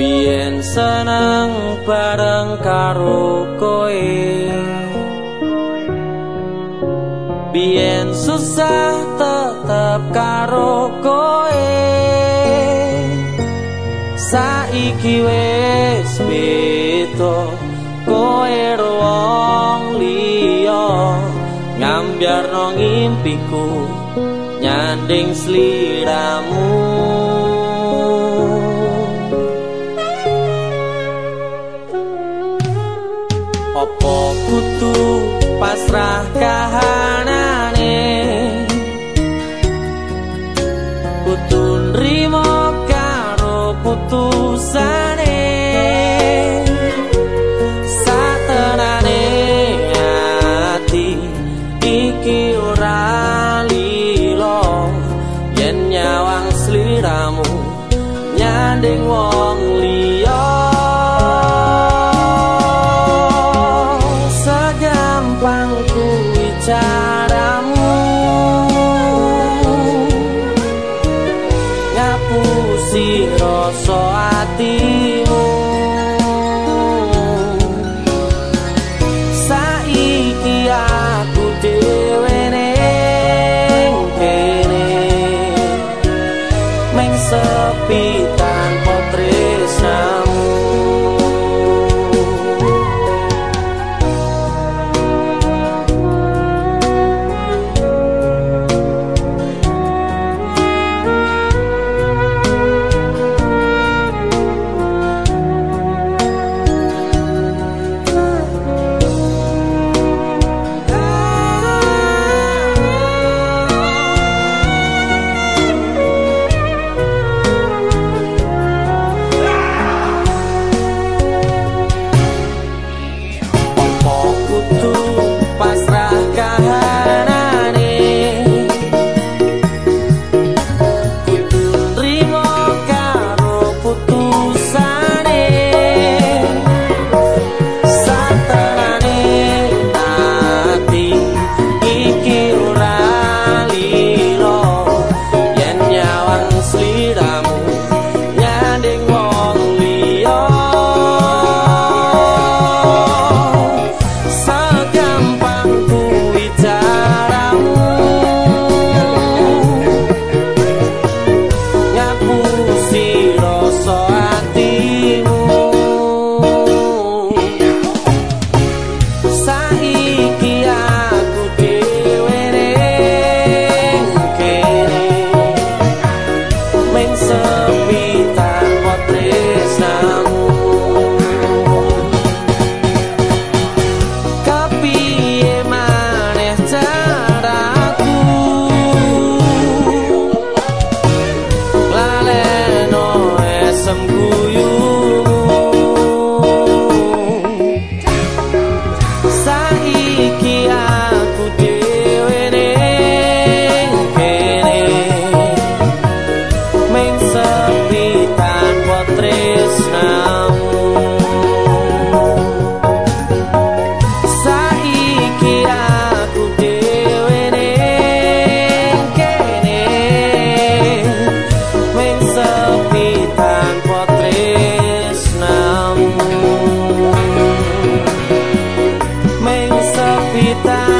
Bien senang bareng karo koe. Bien susah tetap karo koe. Saiki wis beda koe ruang liya. Ngambiar no ngimpiku nyanding sliramu opo kutu pasrah kahanane? Kutu nrimo karo putusane. Satenane ati iki ora lilo. Yen nyawang sliramu nyanding wong rasa atimu saiki aku dhewe ning kene meng sepi tanpa acreditar.